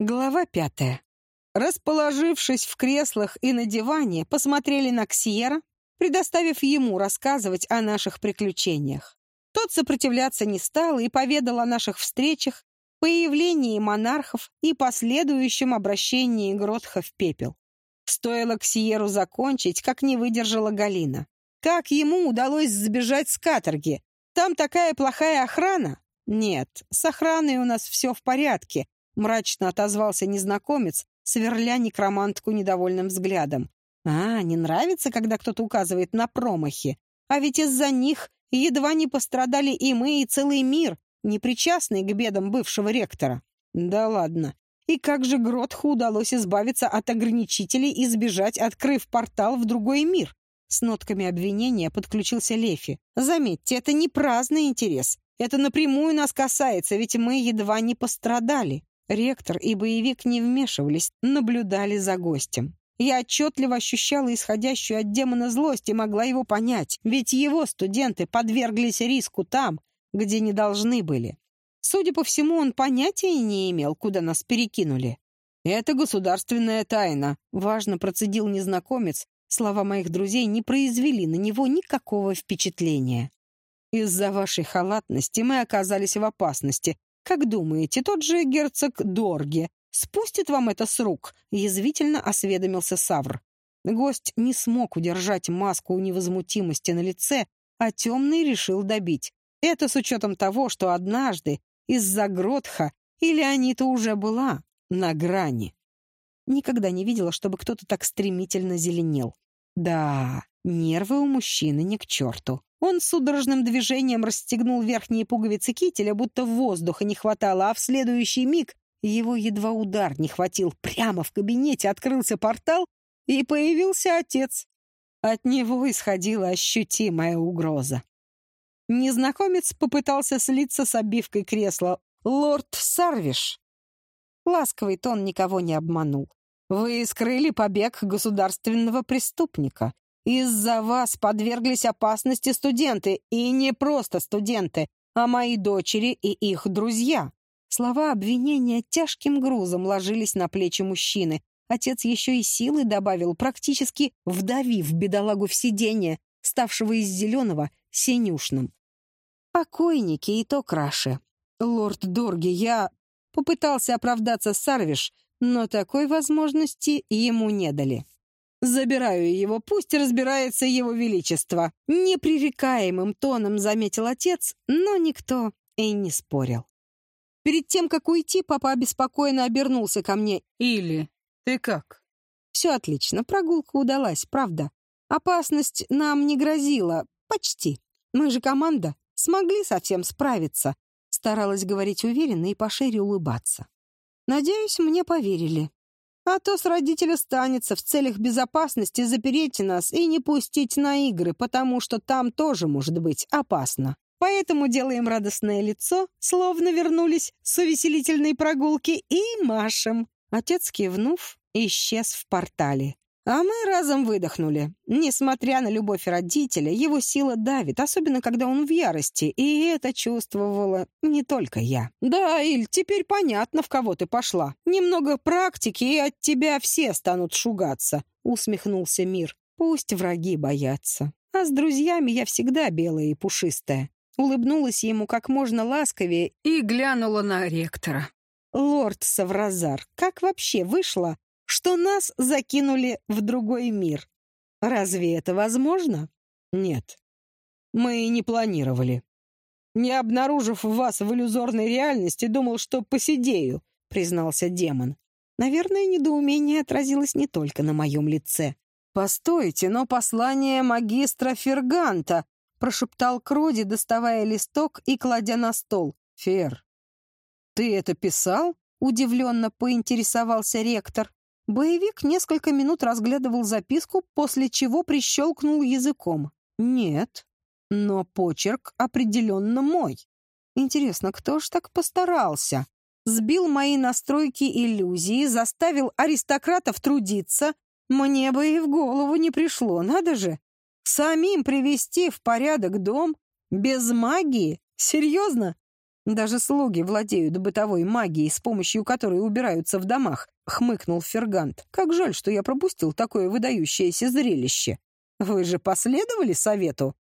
Глава пятая. Расположившись в креслах и на диване, посмотрели на Ксьера, предоставив ему рассказывать о наших приключениях. Тот сопротивляться не стал и поведал о наших встречах, появлении монархов и последующем обращении Гротха в пепел. Стоило Ксиеру закончить, как не выдержала Галина. Как ему удалось сбежать с каторги? Там такая плохая охрана? Нет, с охраной у нас все в порядке, Мрачно отозвался незнакомец, сверля некромантку недовольным взглядом. «А, не нравится, когда кто-то указывает на промахи. А ведь из-за них едва не пострадали и мы, и целый мир, не причастный к бедам бывшего ректора. Да ладно. И как же Гротху удалось избавиться от ограничителей и сбежать, открыв портал в другой мир? С нотками обвинения подключился Лефи. Заметьте, это не праздный интерес. Это напрямую нас касается, ведь мы едва не пострадали. Ректор и боевик не вмешивались, наблюдали за гостем. Я отчетливо ощущала исходящую от демона злость и могла его понять, ведь его студенты подверглись риску там, где не должны были. Судя по всему, он понятия не имел, куда нас перекинули. «Это государственная тайна», — важно процедил незнакомец. Слова моих друзей не произвели на него никакого впечатления. «Из-за вашей халатности мы оказались в опасности, как думаете, тот же герцог Дорге спустит вам это с рук?» — язвительно осведомился Савр. Гость не смог удержать маску невозмутимости на лице, а темный решил добить. Это с учетом того, что однажды из-за Гротха или Анита уже была на грани. Никогда не видела, чтобы кто-то так стремительно зеленел. Да, нервы у мужчины не к черту. Он судорожным движением расстегнул верхние пуговицы кителя, будто воздуха не хватало, а в следующий миг его едва удар не хватил. Прямо в кабинете открылся портал, и появился отец. От него исходила ощутимая угроза. Незнакомец попытался слиться с обивкой кресла. «Лорд Сарвиш!» Ласковый тон никого не обманул. «Вы скрыли побег государственного преступника. Из-за вас подверглись опасности студенты, и не просто студенты, а мои дочери и их друзья. Слова обвинения тяжким грузом ложились на плечи мужчины. Отец еще и силы добавил, практически вдавив бедолагу в сиденье, ставшего из зеленого синюшным. Покойники и то краше. Лорд Дорги, я попытался оправдаться Сарвиш, но такой возможности ему не дали. Забираю его, пусть разбирается его величество. Непререкаемым тоном заметил отец, но никто и не спорил. Перед тем, как уйти, папа обеспокоенно обернулся ко мне. «Или, ты как?» «Все отлично, прогулка удалась, правда. Опасность нам не грозила. Почти. Мы же команда. Смогли совсем справиться». Старалась говорить уверенно и пошире улыбаться. Надеюсь, мне поверили. А то с родителя станется в целях безопасности запереть нас и не пустить на игры, потому что там тоже может быть опасно. Поэтому делаем радостное лицо, словно вернулись с увеселительной прогулки, и машем. Отец, кивнув, исчез в портале. А мы разом выдохнули. Несмотря на любовь родителя, его сила давит, особенно когда он в ярости, и это чувствовала не только я. «Да, Иль, теперь понятно, в кого ты пошла. Немного практики, и от тебя все станут шугаться», — усмехнулся Мир. «Пусть враги боятся. А с друзьями я всегда белая и пушистая». Улыбнулась ему как можно ласковее и глянула на ректора. «Лорд Савразар, как вообще вышло, что нас закинули в другой мир. Разве это возможно? Нет. Мы и не планировали. Не обнаружив вас в иллюзорной реальности, думал, что посидею, признался демон. Наверное, недоумение отразилось не только на моем лице. «Постойте, но послание магистра Ферганта!» прошептал Кроди, доставая листок и кладя на стол. «Фер, ты это писал?» удивленно поинтересовался ректор. Боевик несколько минут разглядывал записку, после чего прищелкнул языком. «Нет, но почерк определенно мой. Интересно, кто ж так постарался? Сбил мои настройки иллюзии, заставил аристократов трудиться. Мне бы и в голову не пришло, надо же. Самим привести в порядок дом? Без магии? Серьезно? Даже слуги владеют бытовой магией, с помощью которой убираются в домах», — хмыкнул Фергант. «Как жаль, что я пропустил такое выдающееся зрелище. Вы же последовали совету?»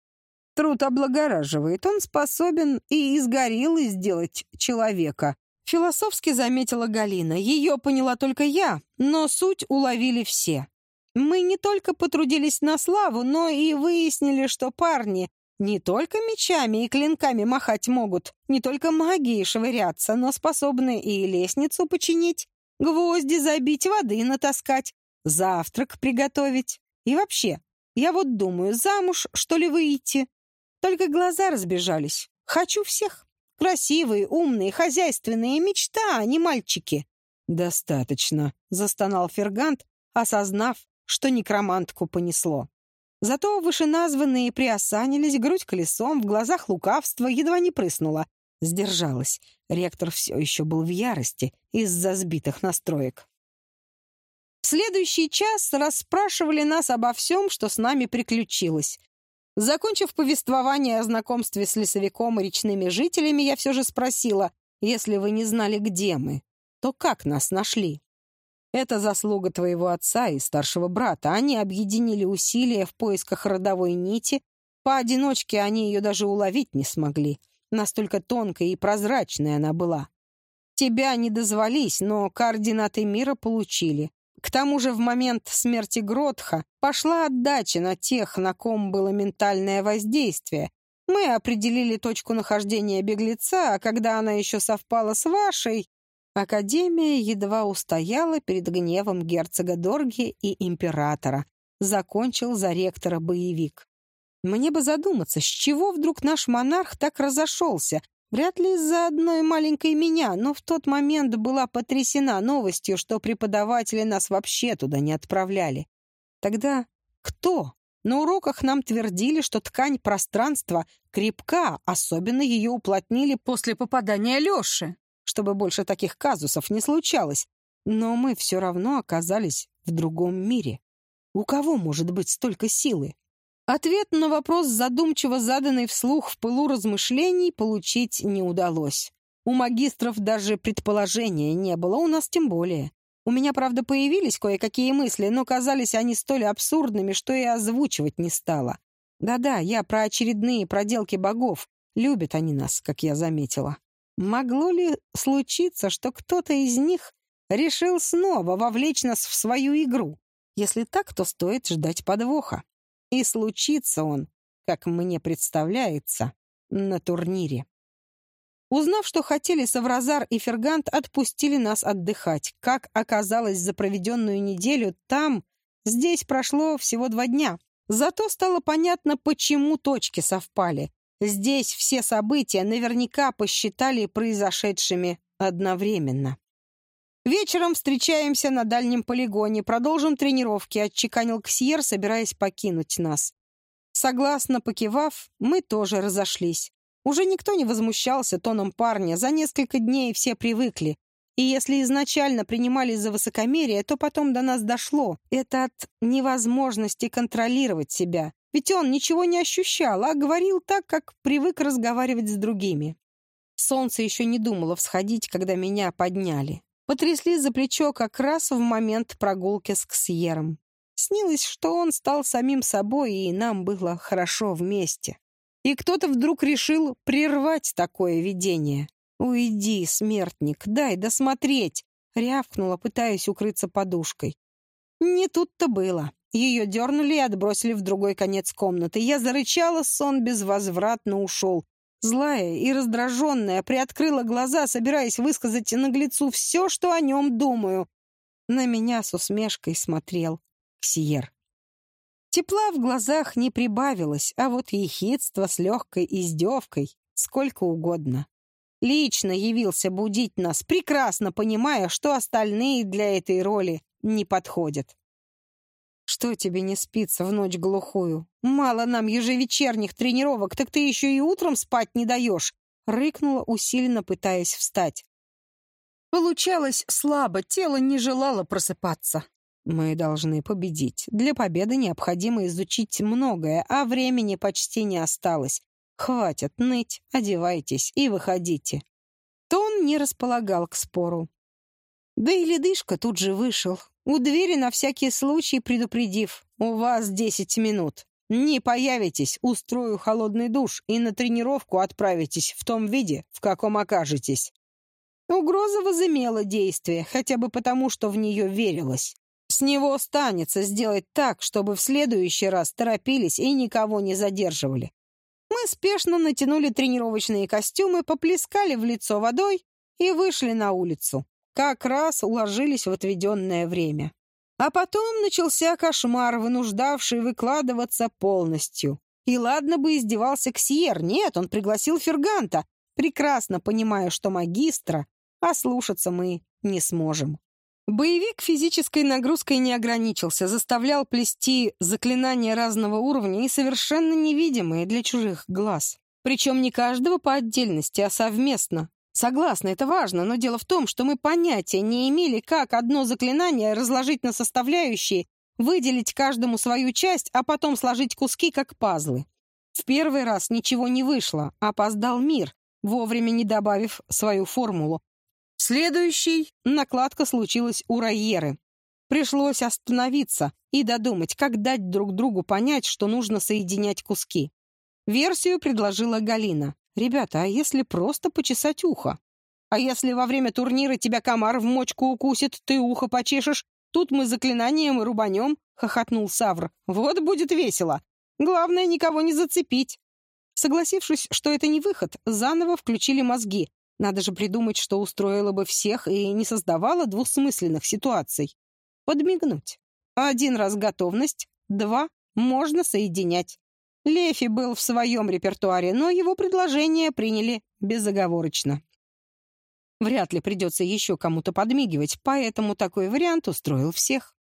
Труд облагораживает, он способен и из гориллы сделать человека. Философски заметила Галина. Ее поняла только я, но суть уловили все. Мы не только потрудились на славу, но и выяснили, что парни не только мечами и клинками махать могут, не только магией швыряться, но способны и лестницу починить, гвозди забить, воды натаскать, завтрак приготовить. И вообще, я вот думаю, замуж, что ли, выйти? Только глаза разбежались. Хочу всех. Красивые, умные, хозяйственные, мечта, а не мальчики. «Достаточно», — застонал Фергант, осознав, что некромантку понесло. Зато вышеназванные приосанились, грудь колесом, в глазах лукавство едва не прыснула. Сдержалась. Ректор все еще был в ярости из-за сбитых настроек. В следующий час расспрашивали нас обо всем, что с нами приключилось. Закончив повествование о знакомстве с лесовиком и речными жителями, я все же спросила, если вы не знали, где мы, то как нас нашли? Это заслуга твоего отца и старшего брата. Они объединили усилия в поисках родовой нити. Поодиночке они ее даже уловить не смогли. Настолько тонкой и прозрачной она была. Тебя не дозвались, но координаты мира получили. К тому же в момент смерти Гротха пошла отдача на тех, на ком было ментальное воздействие. Мы определили точку нахождения беглеца, а когда она еще совпала с вашей, Академия едва устояла перед гневом герцога Дорги и императора. Закончил за ректора боевик. Мне бы задуматься, с чего вдруг наш монарх так разошелся? Вряд ли из-за одной маленькой меня, но в тот момент была потрясена новостью, что преподаватели нас вообще туда не отправляли. Тогда кто? На уроках нам твердили, что ткань пространства крепка, особенно ее уплотнили после попадания Леши чтобы больше таких казусов не случалось. Но мы все равно оказались в другом мире. У кого может быть столько силы? Ответ на вопрос, задумчиво заданный вслух в пылу размышлений, получить не удалось. У магистров даже предположения не было, у нас тем более. У меня, правда, появились кое-какие мысли, но казались они столь абсурдными, что и озвучивать не стала. Да-да, я про очередные проделки богов. Любят они нас, как я заметила. Могло ли случиться, что кто-то из них решил снова вовлечь нас в свою игру? Если так, то стоит ждать подвоха. И случится он, как мне представляется, на турнире. Узнав, что хотели Савразар и Фергант, отпустили нас отдыхать. Как оказалось, за проведенную неделю там, здесь прошло всего два дня. Зато стало понятно, почему точки совпали. Здесь все события наверняка посчитали произошедшими одновременно. «Вечером встречаемся на дальнем полигоне, продолжим тренировки», — отчеканил Ксьер, собираясь покинуть нас. Согласно покивав, мы тоже разошлись. Уже никто не возмущался тоном парня, за несколько дней все привыкли. И если изначально принимали за высокомерие, то потом до нас дошло. Это от невозможности контролировать себя. Ведь он ничего не ощущал, а говорил так, как привык разговаривать с другими. Солнце еще не думало всходить, когда меня подняли. Потрясли за плечо как раз в момент прогулки с Ксьером. Снилось, что он стал самим собой, и нам было хорошо вместе. И кто-то вдруг решил прервать такое видение. «Уйди, смертник, дай досмотреть!» — рявкнула, пытаясь укрыться подушкой. Не тут-то было. Ее дернули и отбросили в другой конец комнаты. Я зарычала, сон безвозвратно ушел. Злая и раздраженная, приоткрыла глаза, собираясь высказать наглецу все, что о нем думаю. На меня с усмешкой смотрел Ксиер. Тепла в глазах не прибавилось, а вот ехидство с легкой издевкой сколько угодно. Лично явился будить нас, прекрасно понимая, что остальные для этой роли не подходят. Что тебе не спится в ночь глухую? Мало нам ежевечерних тренировок, так ты еще и утром спать не даешь!» Рыкнула, усиленно пытаясь встать. Получалось слабо, тело не желало просыпаться. Мы должны победить. Для победы необходимо изучить многое, а времени почти не осталось. Хватит ныть, одевайтесь и выходите. не располагал к спору. Да и ледышка тут же вышел, у двери на всякий случай предупредив «У вас десять минут». Не появитесь, устрою холодный душ и на тренировку отправитесь в том виде, в каком окажетесь. Угроза возымела действие, хотя бы потому, что в нее верилось. С него останется сделать так, чтобы в следующий раз торопились и никого не задерживали. Мы спешно натянули тренировочные костюмы, поплескали в лицо водой и вышли на улицу. Как раз уложились в отведенное время. А потом начался кошмар, вынуждавший выкладываться полностью. И ладно бы издевался Ксьер, нет, он пригласил Ферганта, прекрасно понимая, что магистра а слушаться мы не сможем. Боевик физической нагрузкой не ограничился, заставлял плести заклинания разного уровня и совершенно невидимые для чужих глаз. Причем не каждого по отдельности, а совместно. Согласна, это важно, но дело в том, что мы понятия не имели, как одно заклинание разложить на составляющие, выделить каждому свою часть, а потом сложить куски, как пазлы. В первый раз ничего не вышло, опоздал мир, вовремя не добавив свою формулу, Следующий накладка случилась у Райеры. Пришлось остановиться и додумать, как дать друг другу понять, что нужно соединять куски. Версию предложила Галина. «Ребята, а если просто почесать ухо? А если во время турнира тебя комар в мочку укусит, ты ухо почешешь? Тут мы заклинанием и рубанем», — хохотнул Савр. «Вот будет весело. Главное, никого не зацепить». Согласившись, что это не выход, заново включили мозги, надо же придумать, что устроило бы всех и не создавало двусмысленных ситуаций. Подмигнуть. Один раз готовность, два — можно соединять. Лефи был в своем репертуаре, но его предложение приняли безоговорочно. Вряд ли придется еще кому-то подмигивать, поэтому такой вариант устроил всех.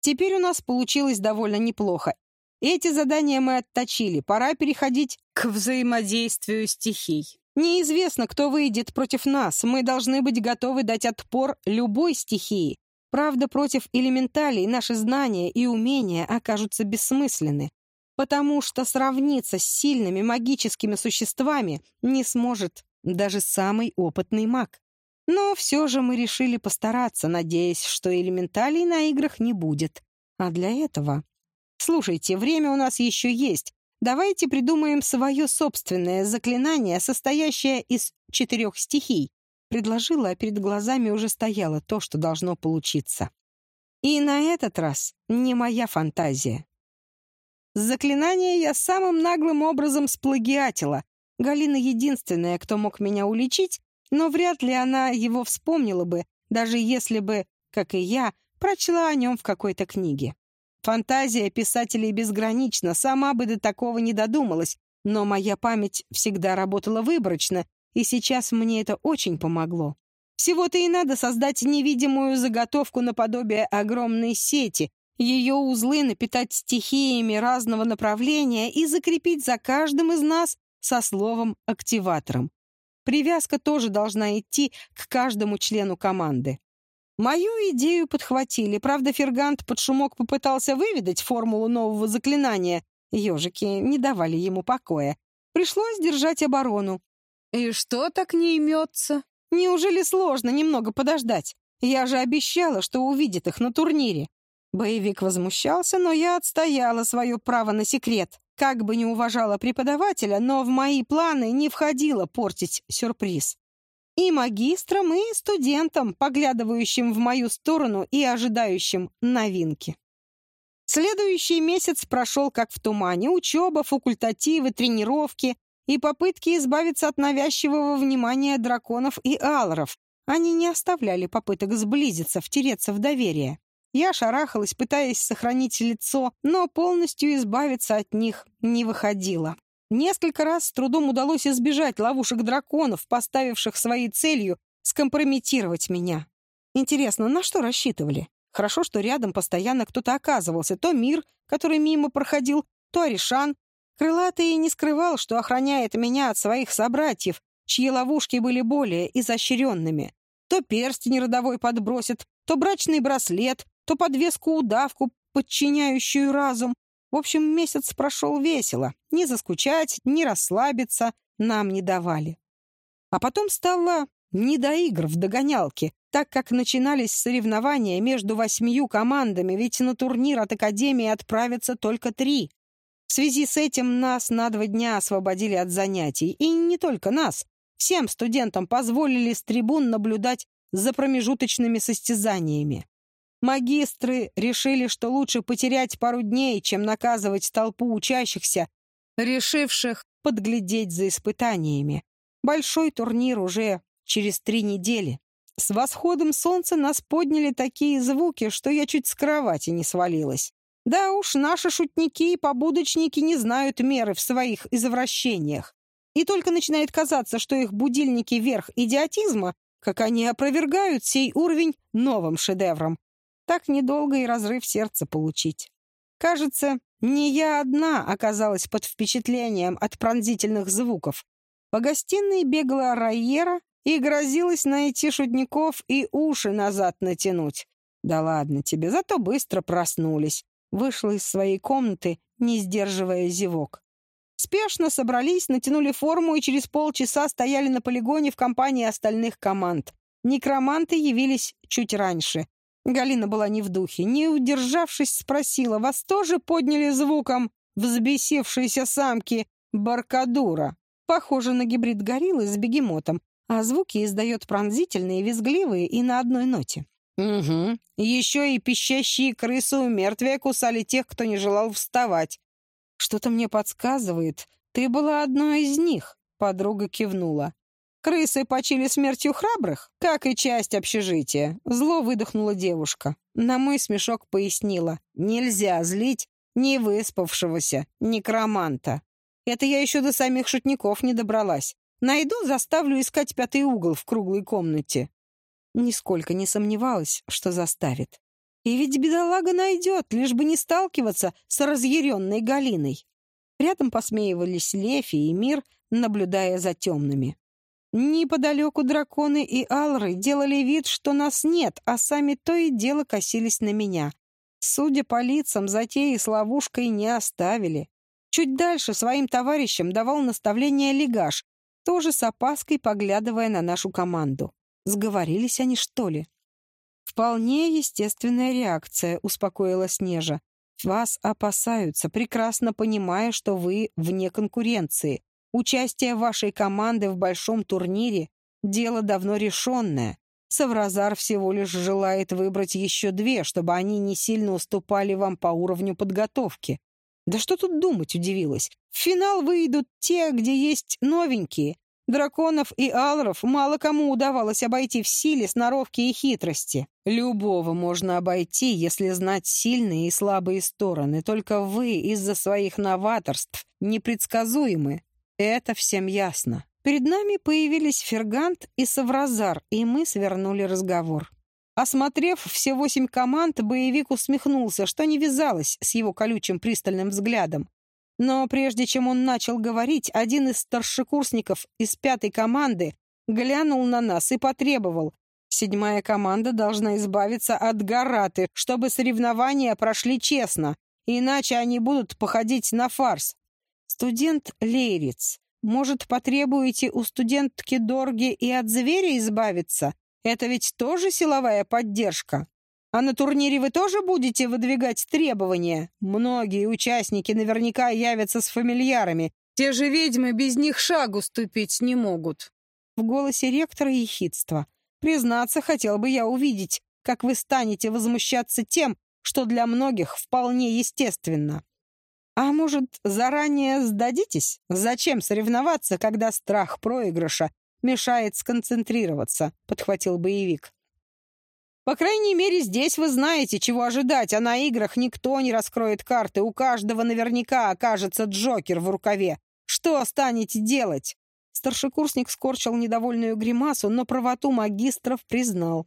Теперь у нас получилось довольно неплохо. Эти задания мы отточили, пора переходить к взаимодействию стихий. Неизвестно, кто выйдет против нас. Мы должны быть готовы дать отпор любой стихии. Правда, против элементалей наши знания и умения окажутся бессмысленны, потому что сравниться с сильными магическими существами не сможет даже самый опытный маг. Но все же мы решили постараться, надеясь, что элементалей на играх не будет. А для этого... Слушайте, время у нас еще есть, Давайте придумаем свое собственное заклинание, состоящее из четырех стихий. Предложила, а перед глазами уже стояло то, что должно получиться. И на этот раз не моя фантазия. Заклинание я самым наглым образом сплагиатила. Галина единственная, кто мог меня уличить, но вряд ли она его вспомнила бы, даже если бы, как и я, прочла о нем в какой-то книге. Фантазия писателей безгранична, сама бы до такого не додумалась, но моя память всегда работала выборочно, и сейчас мне это очень помогло. Всего-то и надо создать невидимую заготовку наподобие огромной сети, ее узлы напитать стихиями разного направления и закрепить за каждым из нас со словом «активатором». Привязка тоже должна идти к каждому члену команды. Мою идею подхватили. Правда, Фергант под шумок попытался выведать формулу нового заклинания. Ежики не давали ему покоя. Пришлось держать оборону. И что так не имется? Неужели сложно немного подождать? Я же обещала, что увидит их на турнире. Боевик возмущался, но я отстояла свое право на секрет. Как бы не уважала преподавателя, но в мои планы не входило портить сюрприз и магистрам, и студентам, поглядывающим в мою сторону и ожидающим новинки. Следующий месяц прошел как в тумане. Учеба, факультативы, тренировки и попытки избавиться от навязчивого внимания драконов и алров. Они не оставляли попыток сблизиться, втереться в доверие. Я шарахалась, пытаясь сохранить лицо, но полностью избавиться от них не выходило. Несколько раз с трудом удалось избежать ловушек драконов, поставивших своей целью скомпрометировать меня. Интересно, на что рассчитывали? Хорошо, что рядом постоянно кто-то оказывался. То мир, который мимо проходил, то Аришан. Крылатый не скрывал, что охраняет меня от своих собратьев, чьи ловушки были более изощренными. То перстень родовой подбросит, то брачный браслет, то подвеску-удавку, подчиняющую разум. В общем, месяц прошел весело. Ни заскучать, ни расслабиться нам не давали. А потом стало не до игр в догонялке, так как начинались соревнования между восьмию командами, ведь на турнир от Академии отправятся только три. В связи с этим нас на два дня освободили от занятий. И не только нас. Всем студентам позволили с трибун наблюдать за промежуточными состязаниями. Магистры решили, что лучше потерять пару дней, чем наказывать толпу учащихся, решивших подглядеть за испытаниями. Большой турнир уже через три недели. С восходом солнца нас подняли такие звуки, что я чуть с кровати не свалилась. Да уж, наши шутники и побудочники не знают меры в своих извращениях. И только начинает казаться, что их будильники верх идиотизма, как они опровергают сей уровень новым шедевром. Так недолго и разрыв сердца получить. Кажется, не я одна оказалась под впечатлением от пронзительных звуков. По гостиной бегала Райера и грозилась найти шутников и уши назад натянуть. Да ладно тебе, зато быстро проснулись. Вышла из своей комнаты, не сдерживая зевок. Спешно собрались, натянули форму и через полчаса стояли на полигоне в компании остальных команд. Некроманты явились чуть раньше. Галина была не в духе. Не удержавшись, спросила, вас тоже подняли звуком взбесившиеся самки Баркадура? Похоже на гибрид гориллы с бегемотом, а звуки издает пронзительные, визгливые и на одной ноте. «Угу. Еще и пищащие крысы у мертвия кусали тех, кто не желал вставать. Что-то мне подсказывает. Ты была одной из них», — подруга кивнула. «Крысы почили смертью храбрых, как и часть общежития», — зло выдохнула девушка. На мой смешок пояснила. «Нельзя злить ни выспавшегося некроманта. Это я еще до самих шутников не добралась. Найду, заставлю искать пятый угол в круглой комнате. Нисколько не сомневалась, что заставит. И ведь бедолага найдет, лишь бы не сталкиваться с разъяренной Галиной. Рядом посмеивались Лефи и Мир, наблюдая за темными. Неподалеку драконы и алры делали вид, что нас нет, а сами то и дело косились на меня. Судя по лицам, затеи с ловушкой не оставили. Чуть дальше своим товарищам давал наставление Легаш, тоже с опаской поглядывая на нашу команду. Сговорились они, что ли? «Вполне естественная реакция», — успокоила Снежа. «Вас опасаются, прекрасно понимая, что вы вне конкуренции. Участие вашей команды в большом турнире — дело давно решенное. Савразар всего лишь желает выбрать еще две, чтобы они не сильно уступали вам по уровню подготовки. Да что тут думать, удивилась. В финал выйдут те, где есть новенькие, Драконов и алров мало кому удавалось обойти в силе, сноровке и хитрости. Любого можно обойти, если знать сильные и слабые стороны. Только вы из-за своих новаторств непредсказуемы. Это всем ясно. Перед нами появились Фергант и Савразар, и мы свернули разговор. Осмотрев все восемь команд, боевик усмехнулся, что не вязалось с его колючим пристальным взглядом. Но прежде чем он начал говорить, один из старшекурсников из пятой команды глянул на нас и потребовал. Седьмая команда должна избавиться от Гараты, чтобы соревнования прошли честно, иначе они будут походить на фарс. Студент Лейриц, может, потребуете у студентки Дорги и от зверя избавиться? Это ведь тоже силовая поддержка. А на турнире вы тоже будете выдвигать требования? Многие участники наверняка явятся с фамильярами. Те же ведьмы без них шагу ступить не могут. В голосе ректора ехидство. Признаться, хотел бы я увидеть, как вы станете возмущаться тем, что для многих вполне естественно. А может, заранее сдадитесь? Зачем соревноваться, когда страх проигрыша мешает сконцентрироваться? Подхватил боевик. По крайней мере, здесь вы знаете, чего ожидать, а на играх никто не раскроет карты. У каждого наверняка окажется Джокер в рукаве. Что станете делать?» Старшекурсник скорчил недовольную гримасу, но правоту магистров признал.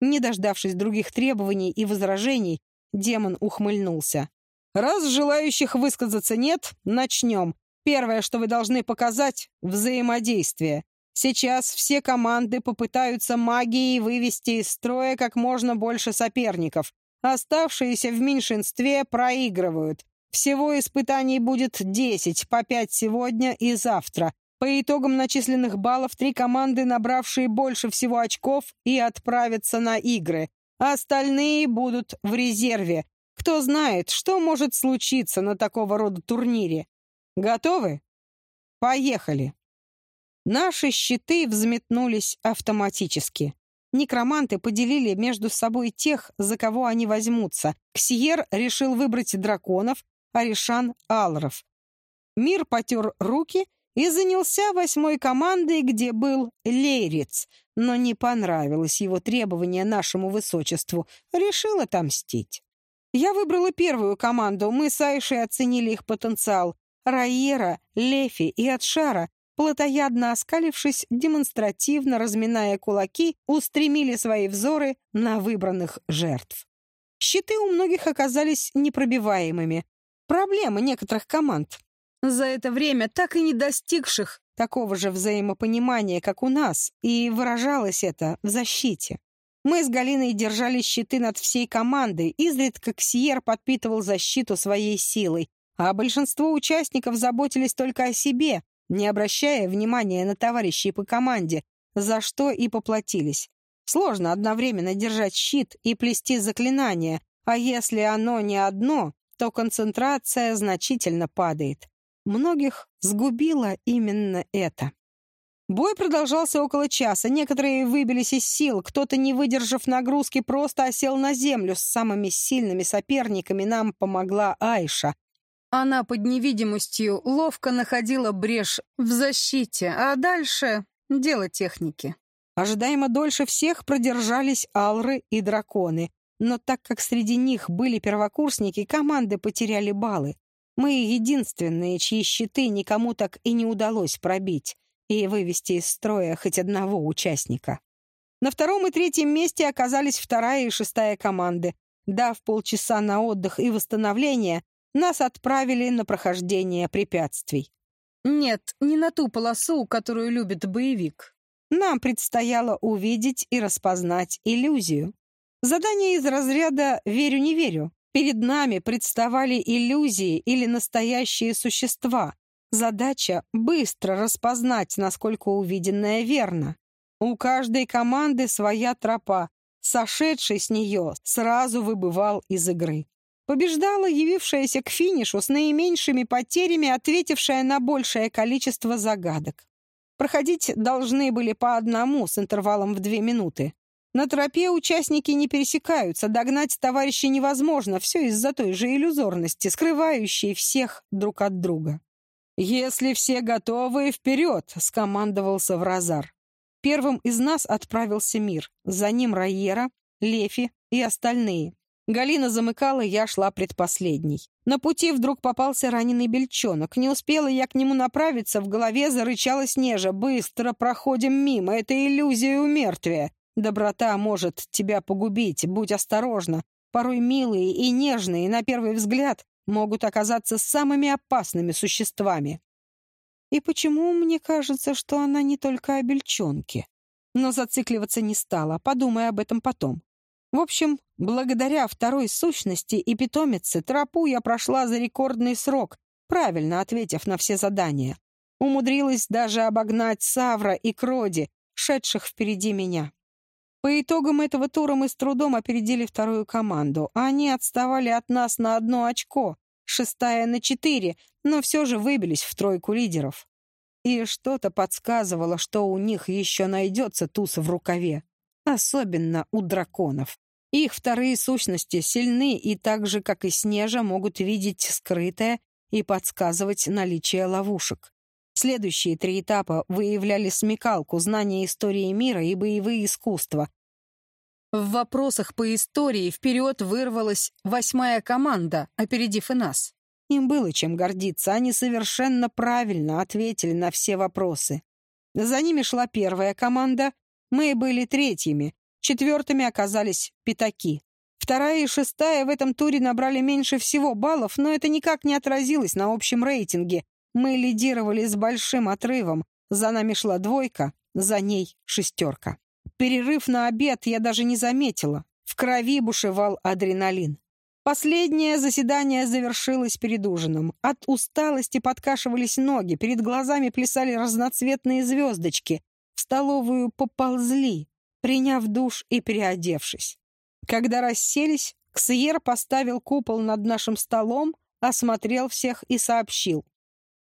Не дождавшись других требований и возражений, демон ухмыльнулся. «Раз желающих высказаться нет, начнем. Первое, что вы должны показать — взаимодействие. Сейчас все команды попытаются магией вывести из строя как можно больше соперников. Оставшиеся в меньшинстве проигрывают. Всего испытаний будет 10, по 5 сегодня и завтра. По итогам начисленных баллов три команды, набравшие больше всего очков, и отправятся на игры. Остальные будут в резерве. Кто знает, что может случиться на такого рода турнире. Готовы? Поехали. Наши щиты взметнулись автоматически. Некроманты поделили между собой тех, за кого они возьмутся. Ксиер решил выбрать драконов, а Ришан — алров. Мир потер руки и занялся восьмой командой, где был Лейриц, но не понравилось его требование нашему высочеству. Решил отомстить. Я выбрала первую команду, мы с Айшей оценили их потенциал. Раера, Лефи и Атшара, плотоядно оскалившись, демонстративно разминая кулаки, устремили свои взоры на выбранных жертв. Щиты у многих оказались непробиваемыми. Проблема некоторых команд. За это время так и не достигших такого же взаимопонимания, как у нас, и выражалось это в защите. Мы с Галиной держали щиты над всей командой, изредка Ксьер подпитывал защиту своей силой, а большинство участников заботились только о себе, не обращая внимания на товарищей по команде, за что и поплатились. Сложно одновременно держать щит и плести заклинания, а если оно не одно, то концентрация значительно падает. Многих сгубило именно это. Бой продолжался около часа. Некоторые выбились из сил, кто-то, не выдержав нагрузки, просто осел на землю. С самыми сильными соперниками нам помогла Айша. Она под невидимостью ловко находила брешь в защите, а дальше — дело техники. Ожидаемо дольше всех продержались алры и драконы. Но так как среди них были первокурсники, команды потеряли баллы. Мы единственные, чьи щиты никому так и не удалось пробить и вывести из строя хоть одного участника. На втором и третьем месте оказались вторая и шестая команды. Дав полчаса на отдых и восстановление, нас отправили на прохождение препятствий. Нет, не на ту полосу, которую любит боевик. Нам предстояло увидеть и распознать иллюзию. Задание из разряда «верю-не верю». Перед нами представали иллюзии или настоящие существа. Задача — быстро распознать, насколько увиденное верно. У каждой команды своя тропа. Сошедший с нее сразу выбывал из игры. Побеждала явившаяся к финишу с наименьшими потерями, ответившая на большее количество загадок. Проходить должны были по одному с интервалом в две минуты. На тропе участники не пересекаются, догнать товарища невозможно, все из-за той же иллюзорности, скрывающей всех друг от друга. «Если все готовы, вперед!» — скомандовался Вразар. Первым из нас отправился Мир, за ним Райера, Лефи и остальные. Галина замыкала, я шла предпоследней. На пути вдруг попался раненый бельчонок. Не успела я к нему направиться, в голове зарычала Снежа. «Быстро проходим мимо, это иллюзия умертвия. Доброта может тебя погубить, будь осторожна. Порой милые и нежные, на первый взгляд, могут оказаться самыми опасными существами. И почему мне кажется, что она не только о бельчонке? Но зацикливаться не стала, подумай об этом потом. В общем, благодаря второй сущности и питомице тропу я прошла за рекордный срок, правильно ответив на все задания. Умудрилась даже обогнать Савра и Кроди, шедших впереди меня. По итогам этого тура мы с трудом опередили вторую команду. Они отставали от нас на одно очко, шестая на четыре, но все же выбились в тройку лидеров. И что-то подсказывало, что у них еще найдется туз в рукаве. Особенно у драконов. Их вторые сущности сильны и так же, как и Снежа, могут видеть скрытое и подсказывать наличие ловушек. Следующие три этапа выявляли смекалку, знание истории мира и боевые искусства. В вопросах по истории вперед вырвалась восьмая команда, опередив и нас. Им было чем гордиться, они совершенно правильно ответили на все вопросы. За ними шла первая команда, мы были третьими, четвертыми оказались пятаки. Вторая и шестая в этом туре набрали меньше всего баллов, но это никак не отразилось на общем рейтинге, мы лидировали с большим отрывом. За нами шла двойка, за ней шестерка. Перерыв на обед я даже не заметила. В крови бушевал адреналин. Последнее заседание завершилось перед ужином. От усталости подкашивались ноги, перед глазами плясали разноцветные звездочки. В столовую поползли, приняв душ и переодевшись. Когда расселись, Ксьер поставил купол над нашим столом, осмотрел всех и сообщил.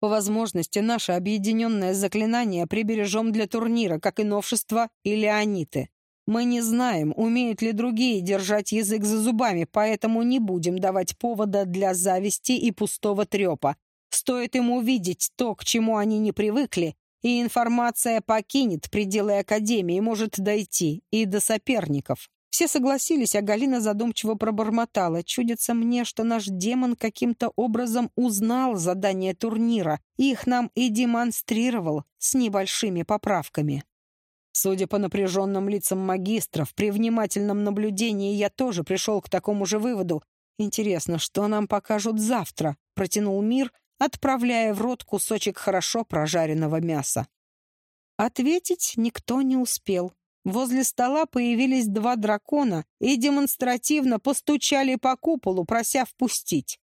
По возможности наше объединенное заклинание прибережем для турнира, как и новшество или аниты. Мы не знаем, умеют ли другие держать язык за зубами, поэтому не будем давать повода для зависти и пустого трепа. Стоит им увидеть то, к чему они не привыкли, и информация покинет пределы Академии, может дойти и до соперников. Все согласились, а Галина задумчиво пробормотала. Чудится мне, что наш демон каким-то образом узнал задание турнира и их нам и демонстрировал с небольшими поправками. Судя по напряженным лицам магистров, при внимательном наблюдении я тоже пришел к такому же выводу. Интересно, что нам покажут завтра, протянул мир, отправляя в рот кусочек хорошо прожаренного мяса. Ответить никто не успел. Возле стола появились два дракона и демонстративно постучали по куполу, прося впустить.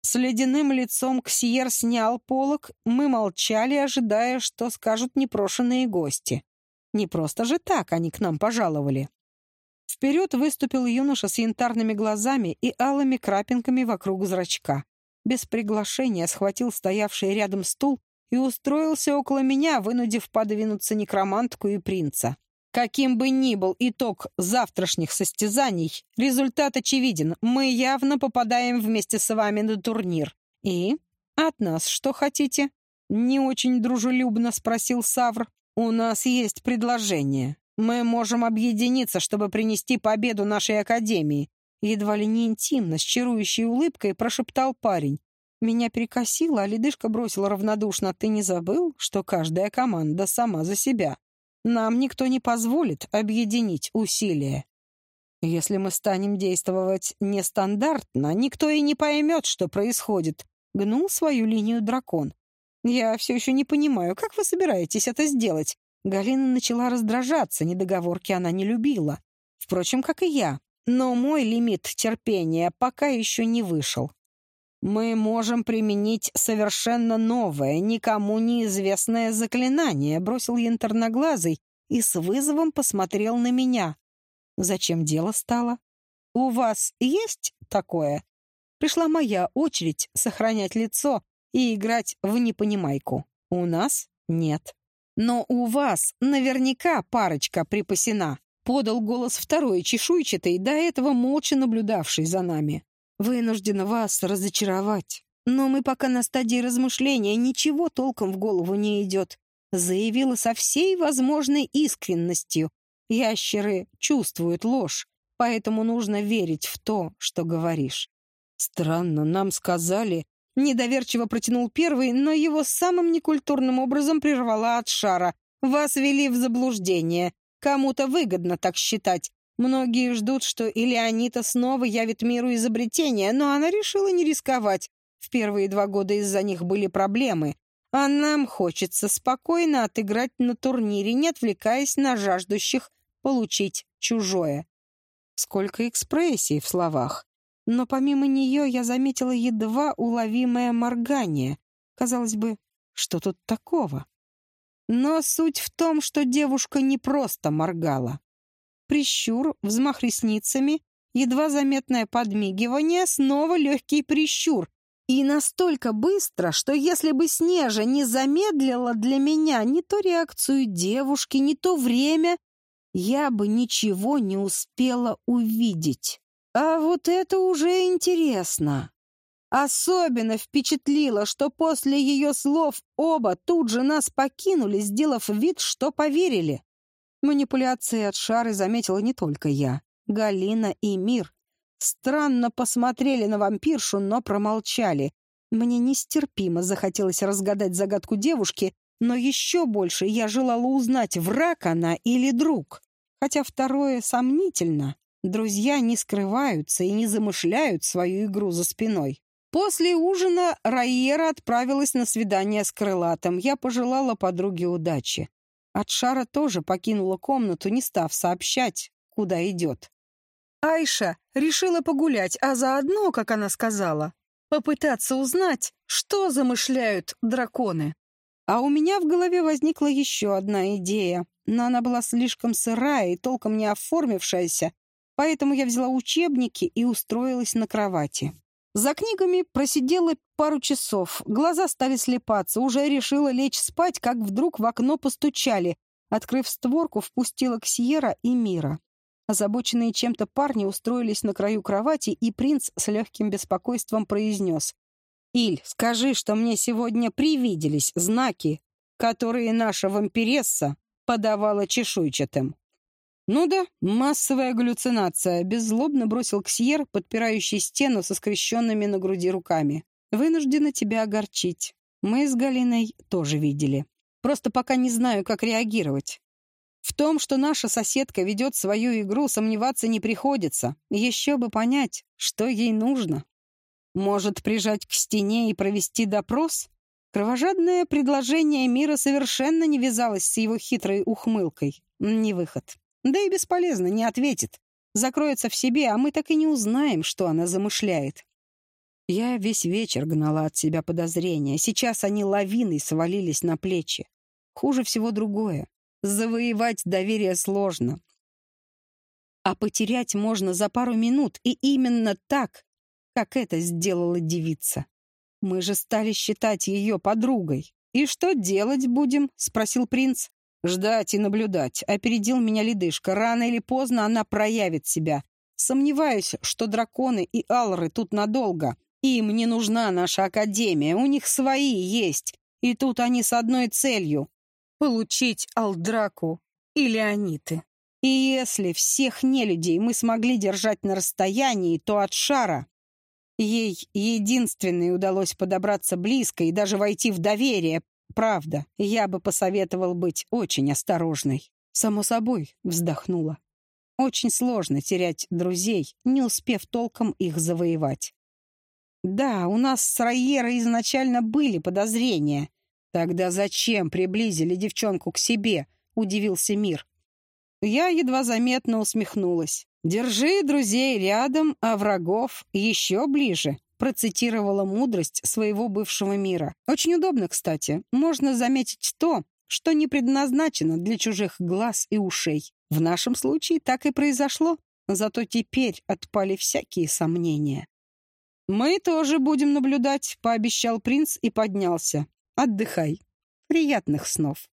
С ледяным лицом Ксьер снял полог, мы молчали, ожидая, что скажут непрошенные гости. Не просто же так они к нам пожаловали. Вперед выступил юноша с янтарными глазами и алыми крапинками вокруг зрачка. Без приглашения схватил стоявший рядом стул и устроился около меня, вынудив подвинуться некромантку и принца. Каким бы ни был итог завтрашних состязаний, результат очевиден. Мы явно попадаем вместе с вами на турнир. И от нас что хотите? Не очень дружелюбно спросил Савр. У нас есть предложение. Мы можем объединиться, чтобы принести победу нашей академии. Едва ли не интимно, с чарующей улыбкой прошептал парень. Меня перекосило, а ледышка бросила равнодушно. Ты не забыл, что каждая команда сама за себя? Нам никто не позволит объединить усилия. Если мы станем действовать нестандартно, никто и не поймет, что происходит. Гнул свою линию дракон. Я все еще не понимаю, как вы собираетесь это сделать? Галина начала раздражаться, недоговорки она не любила. Впрочем, как и я. Но мой лимит терпения пока еще не вышел. Мы можем применить совершенно новое, никому неизвестное заклинание, бросил янтарноглазый и с вызовом посмотрел на меня. Зачем дело стало? У вас есть такое? Пришла моя очередь сохранять лицо и играть в непонимайку. У нас нет. Но у вас наверняка парочка припасена, подал голос второй чешуйчатый, до этого молча наблюдавший за нами. Вынуждена вас разочаровать. Но мы пока на стадии размышления, ничего толком в голову не идет. Заявила со всей возможной искренностью. Ящеры чувствуют ложь, поэтому нужно верить в то, что говоришь. Странно, нам сказали... Недоверчиво протянул первый, но его самым некультурным образом прервала от шара. Вас вели в заблуждение. Кому-то выгодно так считать. Многие ждут, что Илеонита снова явит миру изобретения, но она решила не рисковать. В первые два года из-за них были проблемы. А нам хочется спокойно отыграть на турнире, не отвлекаясь на жаждущих получить чужое. Сколько экспрессий в словах. Но помимо нее я заметила едва уловимое моргание. Казалось бы, что тут такого? Но суть в том, что девушка не просто моргала. Прищур, взмах ресницами, едва заметное подмигивание, снова легкий прищур. И настолько быстро, что если бы Снежа не замедлила для меня ни то реакцию девушки, ни то время, я бы ничего не успела увидеть. А вот это уже интересно. Особенно впечатлило, что после ее слов оба тут же нас покинули, сделав вид, что поверили. Манипуляции от шары заметила не только я. Галина и Мир странно посмотрели на вампиршу, но промолчали. Мне нестерпимо захотелось разгадать загадку девушки, но еще больше я желала узнать, враг она или друг. Хотя второе сомнительно. Друзья не скрываются и не замышляют свою игру за спиной. После ужина Райера отправилась на свидание с Крылатом. Я пожелала подруге удачи. От шара тоже покинула комнату, не став сообщать, куда идет. Айша решила погулять, а заодно, как она сказала, попытаться узнать, что замышляют драконы. А у меня в голове возникла еще одна идея, но она была слишком сырая и толком не оформившаяся, поэтому я взяла учебники и устроилась на кровати. За книгами просидела пару часов, глаза стали слепаться, уже решила лечь спать, как вдруг в окно постучали. Открыв створку, впустила Ксьера и Мира. Озабоченные чем-то парни устроились на краю кровати, и принц с легким беспокойством произнес. «Иль, скажи, что мне сегодня привиделись знаки, которые наша вампиресса подавала чешуйчатым». «Ну да, массовая галлюцинация», — беззлобно бросил Ксьер, подпирающий стену со скрещенными на груди руками. «Вынуждена тебя огорчить. Мы с Галиной тоже видели. Просто пока не знаю, как реагировать. В том, что наша соседка ведет свою игру, сомневаться не приходится. Еще бы понять, что ей нужно. Может, прижать к стене и провести допрос? Кровожадное предложение мира совершенно не вязалось с его хитрой ухмылкой. Не выход. Да и бесполезно, не ответит. Закроется в себе, а мы так и не узнаем, что она замышляет. Я весь вечер гнала от себя подозрения. Сейчас они лавиной свалились на плечи. Хуже всего другое. Завоевать доверие сложно. А потерять можно за пару минут, и именно так, как это сделала девица. Мы же стали считать ее подругой. «И что делать будем?» — спросил принц. «Ждать и наблюдать», — опередил меня ледышка. «Рано или поздно она проявит себя. Сомневаюсь, что драконы и алры тут надолго. Им не нужна наша академия, у них свои есть. И тут они с одной целью получить Алдраку и Леониты. И если всех нелюдей мы смогли держать на расстоянии, то от шара ей единственной удалось подобраться близко и даже войти в доверие. Правда, я бы посоветовал быть очень осторожной. Само собой, вздохнула. Очень сложно терять друзей, не успев толком их завоевать. Да, у нас с Райерой изначально были подозрения, «Тогда зачем приблизили девчонку к себе?» — удивился Мир. Я едва заметно усмехнулась. «Держи друзей рядом, а врагов еще ближе», — процитировала мудрость своего бывшего мира. «Очень удобно, кстати. Можно заметить то, что не предназначено для чужих глаз и ушей. В нашем случае так и произошло, зато теперь отпали всякие сомнения». «Мы тоже будем наблюдать», — пообещал принц и поднялся. Отдыхай. Приятных снов».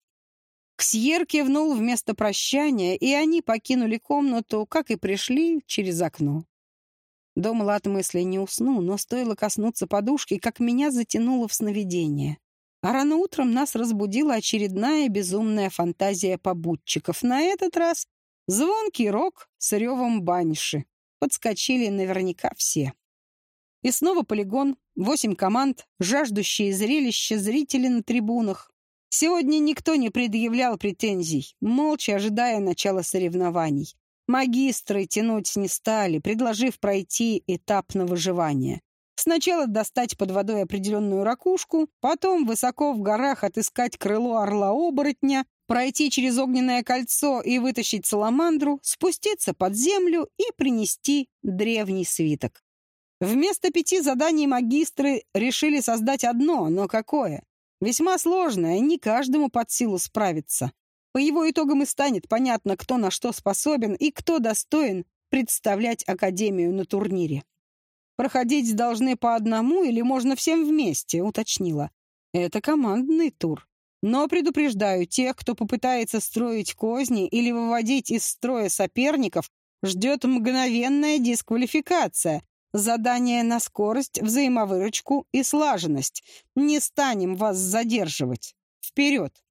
Ксьер кивнул вместо прощания, и они покинули комнату, как и пришли, через окно. Думала от мысли не усну, но стоило коснуться подушки, как меня затянуло в сновидение. А рано утром нас разбудила очередная безумная фантазия побудчиков. На этот раз звонкий рок с ревом баньши. Подскочили наверняка все. И снова полигон, восемь команд, жаждущие зрелища зрители на трибунах. Сегодня никто не предъявлял претензий, молча ожидая начала соревнований. Магистры тянуть не стали, предложив пройти этап на выживание. Сначала достать под водой определенную ракушку, потом высоко в горах отыскать крыло орла-оборотня, пройти через огненное кольцо и вытащить саламандру, спуститься под землю и принести древний свиток. Вместо пяти заданий магистры решили создать одно, но какое? Весьма сложное, не каждому под силу справиться. По его итогам и станет понятно, кто на что способен и кто достоин представлять Академию на турнире. «Проходить должны по одному или можно всем вместе», — уточнила. «Это командный тур. Но предупреждаю, тех, кто попытается строить козни или выводить из строя соперников, ждет мгновенная дисквалификация, Задание на скорость, взаимовыручку и слаженность. Не станем вас задерживать. Вперед!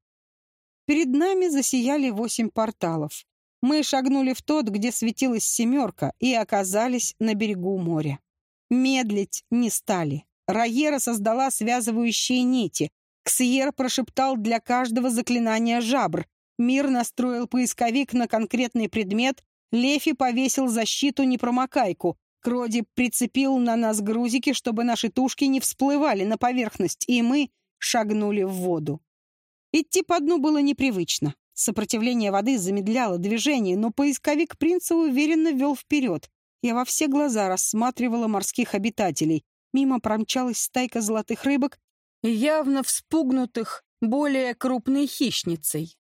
Перед нами засияли восемь порталов. Мы шагнули в тот, где светилась семерка, и оказались на берегу моря. Медлить не стали. Райера создала связывающие нити. Ксьер прошептал для каждого заклинания жабр. Мир настроил поисковик на конкретный предмет. Лефи повесил защиту-непромокайку. Кроди прицепил на нас грузики, чтобы наши тушки не всплывали на поверхность, и мы шагнули в воду. Идти по дну было непривычно. Сопротивление воды замедляло движение, но поисковик принца уверенно вел вперед. Я во все глаза рассматривала морских обитателей. Мимо промчалась стайка золотых рыбок, явно вспугнутых более крупной хищницей.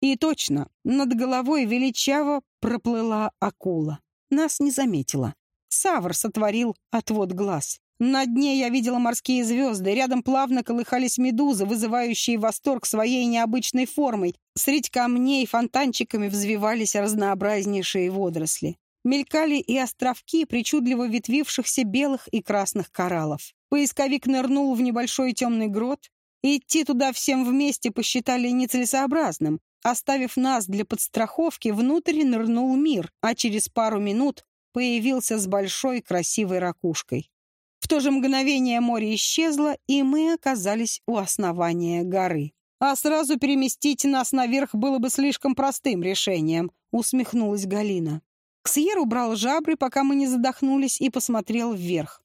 И точно, над головой величаво проплыла акула. Нас не заметила. Савр сотворил отвод глаз. На дне я видела морские звезды, рядом плавно колыхались медузы, вызывающие восторг своей необычной формой. Средь камней фонтанчиками взвивались разнообразнейшие водоросли. Мелькали и островки причудливо ветвившихся белых и красных кораллов. Поисковик нырнул в небольшой темный грот. Идти туда всем вместе посчитали нецелесообразным. Оставив нас для подстраховки, внутрь нырнул мир, а через пару минут появился с большой красивой ракушкой. В то же мгновение море исчезло, и мы оказались у основания горы. «А сразу переместить нас наверх было бы слишком простым решением», — усмехнулась Галина. Ксьер убрал жабры, пока мы не задохнулись, и посмотрел вверх.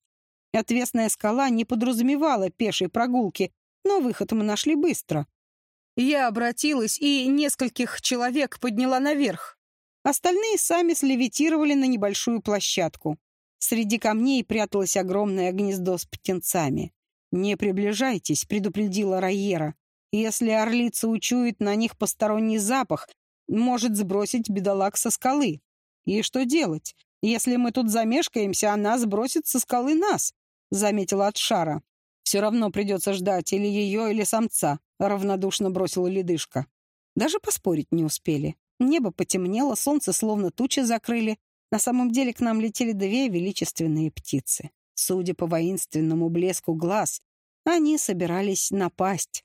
Отвесная скала не подразумевала пешей прогулки, но выход мы нашли быстро. Я обратилась и нескольких человек подняла наверх. Остальные сами слевитировали на небольшую площадку. Среди камней пряталось огромное гнездо с птенцами. «Не приближайтесь», — предупредила Райера. «Если орлица учует на них посторонний запах, может сбросить бедолаг со скалы. И что делать? Если мы тут замешкаемся, она сбросит со скалы нас», — заметила Отшара. «Все равно придется ждать или ее, или самца», — равнодушно бросила ледышка. Даже поспорить не успели. Небо потемнело, солнце словно тучи закрыли, на самом деле к нам летели две величественные птицы. Судя по воинственному блеску глаз, они собирались напасть.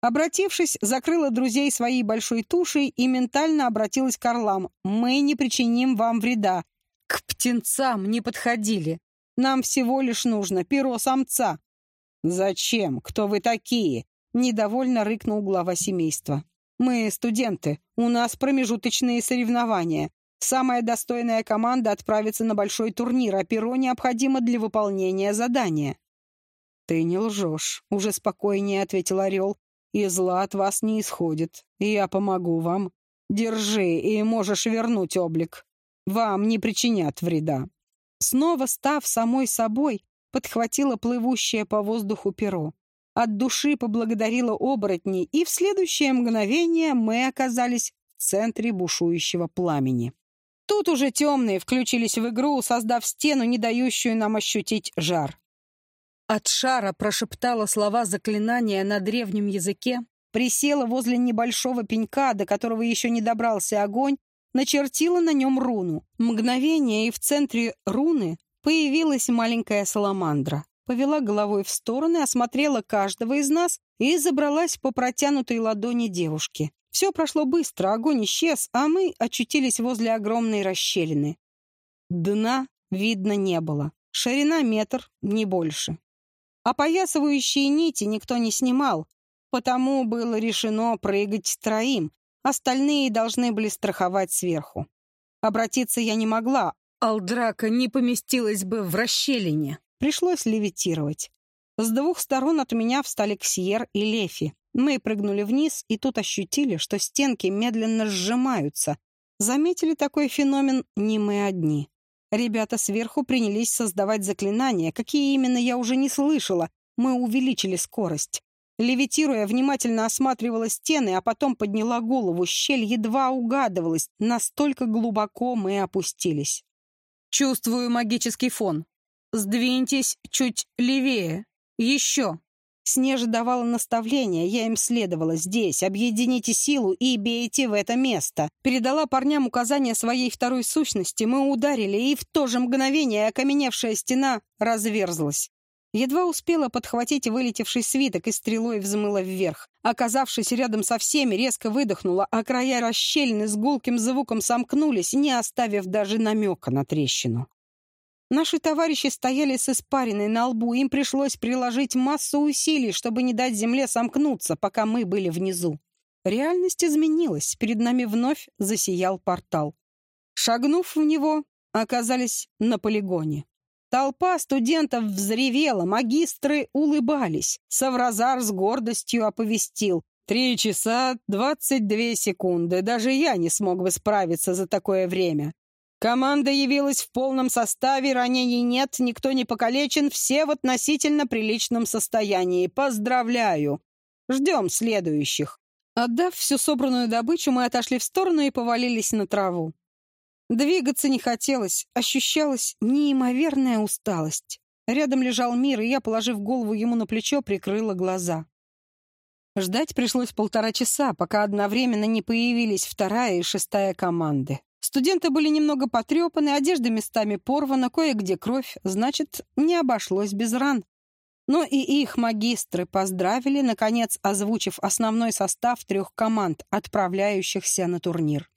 Обратившись, закрыла друзей своей большой тушей и ментально обратилась к орлам. «Мы не причиним вам вреда. К птенцам не подходили. Нам всего лишь нужно перо самца». «Зачем? Кто вы такие?» — недовольно рыкнул глава семейства. «Мы студенты. У нас промежуточные соревнования. Самая достойная команда отправится на большой турнир, а перо необходимо для выполнения задания. «Ты не лжешь», — уже спокойнее ответил Орел. «И зла от вас не исходит. Я помогу вам. Держи, и можешь вернуть облик. Вам не причинят вреда». Снова став самой собой, подхватила плывущее по воздуху перо. От души поблагодарила оборотней, и в следующее мгновение мы оказались в центре бушующего пламени. Тут уже темные включились в игру, создав стену, не дающую нам ощутить жар. От шара прошептала слова заклинания на древнем языке, присела возле небольшого пенька, до которого еще не добрался огонь, начертила на нем руну. Мгновение, и в центре руны появилась маленькая саламандра. Повела головой в стороны, осмотрела каждого из нас и забралась по протянутой ладони девушки. Все прошло быстро, огонь исчез, а мы очутились возле огромной расщелины. Дна видно не было. Ширина метр, не больше. Опоясывающие нити никто не снимал, потому было решено прыгать троим, остальные должны были страховать сверху. Обратиться я не могла, Алдрака не поместилась бы в расщелине. Пришлось левитировать. С двух сторон от меня встали Ксьер и Лефи. Мы прыгнули вниз и тут ощутили, что стенки медленно сжимаются. Заметили такой феномен не мы одни. Ребята сверху принялись создавать заклинания, какие именно я уже не слышала. Мы увеличили скорость. Левитируя, внимательно осматривала стены, а потом подняла голову. Щель едва угадывалась, настолько глубоко мы опустились. «Чувствую магический фон. Сдвиньтесь чуть левее. Еще!» Снежа давала наставления, я им следовала здесь. Объедините силу и бейте в это место. Передала парням указания своей второй сущности. Мы ударили, и в то же мгновение окаменевшая стена разверзлась. Едва успела подхватить вылетевший свиток и стрелой взмыла вверх. Оказавшись рядом со всеми, резко выдохнула, а края расщелины с гулким звуком сомкнулись, не оставив даже намека на трещину. Наши товарищи стояли с испариной на лбу, им пришлось приложить массу усилий, чтобы не дать земле сомкнуться, пока мы были внизу. Реальность изменилась, перед нами вновь засиял портал. Шагнув в него, оказались на полигоне. Толпа студентов взревела, магистры улыбались. Савразар с гордостью оповестил. «Три часа двадцать две секунды. Даже я не смог бы справиться за такое время. Команда явилась в полном составе, ранений нет, никто не покалечен, все в относительно приличном состоянии. Поздравляю! Ждем следующих. Отдав всю собранную добычу, мы отошли в сторону и повалились на траву. Двигаться не хотелось, ощущалась неимоверная усталость. Рядом лежал мир, и я, положив голову ему на плечо, прикрыла глаза. Ждать пришлось полтора часа, пока одновременно не появились вторая и шестая команды. Студенты были немного потрепаны, одежда местами порвана, кое-где кровь, значит, не обошлось без ран. Но и их магистры поздравили, наконец озвучив основной состав трех команд, отправляющихся на турнир.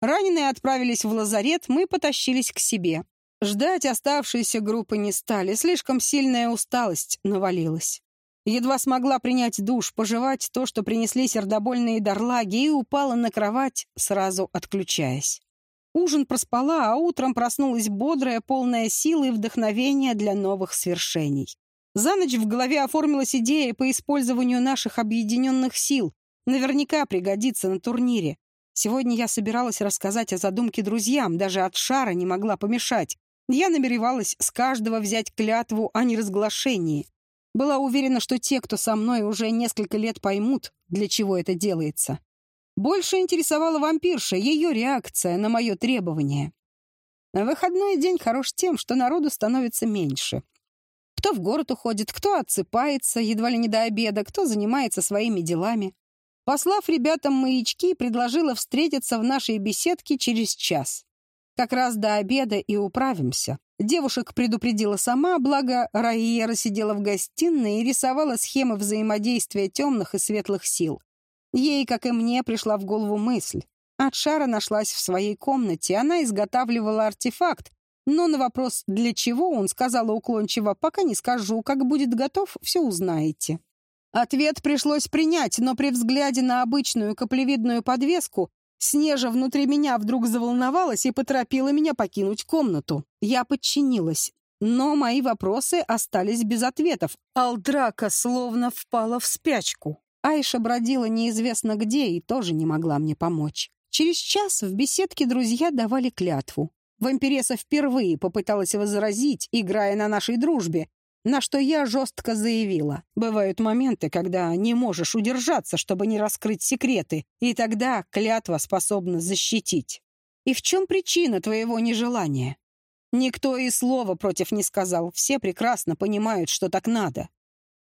Раненые отправились в лазарет, мы потащились к себе. Ждать оставшиеся группы не стали, слишком сильная усталость навалилась. Едва смогла принять душ, пожевать то, что принесли сердобольные дарлаги, и упала на кровать, сразу отключаясь. Ужин проспала, а утром проснулась бодрая, полная силы и вдохновения для новых свершений. За ночь в голове оформилась идея по использованию наших объединенных сил. Наверняка пригодится на турнире. Сегодня я собиралась рассказать о задумке друзьям, даже от шара не могла помешать. Я намеревалась с каждого взять клятву о неразглашении. Была уверена, что те, кто со мной уже несколько лет поймут, для чего это делается. Больше интересовала вампирша, ее реакция на мое требование. Выходной день хорош тем, что народу становится меньше. Кто в город уходит, кто отсыпается, едва ли не до обеда, кто занимается своими делами. Послав ребятам маячки, предложила встретиться в нашей беседке через час. Как раз до обеда и управимся. Девушек предупредила сама, благо Раиера сидела в гостиной и рисовала схемы взаимодействия темных и светлых сил. Ей, как и мне, пришла в голову мысль. Атшара нашлась в своей комнате, она изготавливала артефакт, но на вопрос «для чего?» он сказала уклончиво «пока не скажу, как будет готов, все узнаете». Ответ пришлось принять, но при взгляде на обычную каплевидную подвеску Снежа внутри меня вдруг заволновалась и поторопила меня покинуть комнату. Я подчинилась, но мои вопросы остались без ответов. Алдрака словно впала в спячку. Айша бродила неизвестно где и тоже не могла мне помочь. Через час в беседке друзья давали клятву. Вампиреса впервые попыталась возразить, играя на нашей дружбе, на что я жестко заявила. Бывают моменты, когда не можешь удержаться, чтобы не раскрыть секреты, и тогда клятва способна защитить. И в чем причина твоего нежелания? Никто и слова против не сказал, все прекрасно понимают, что так надо.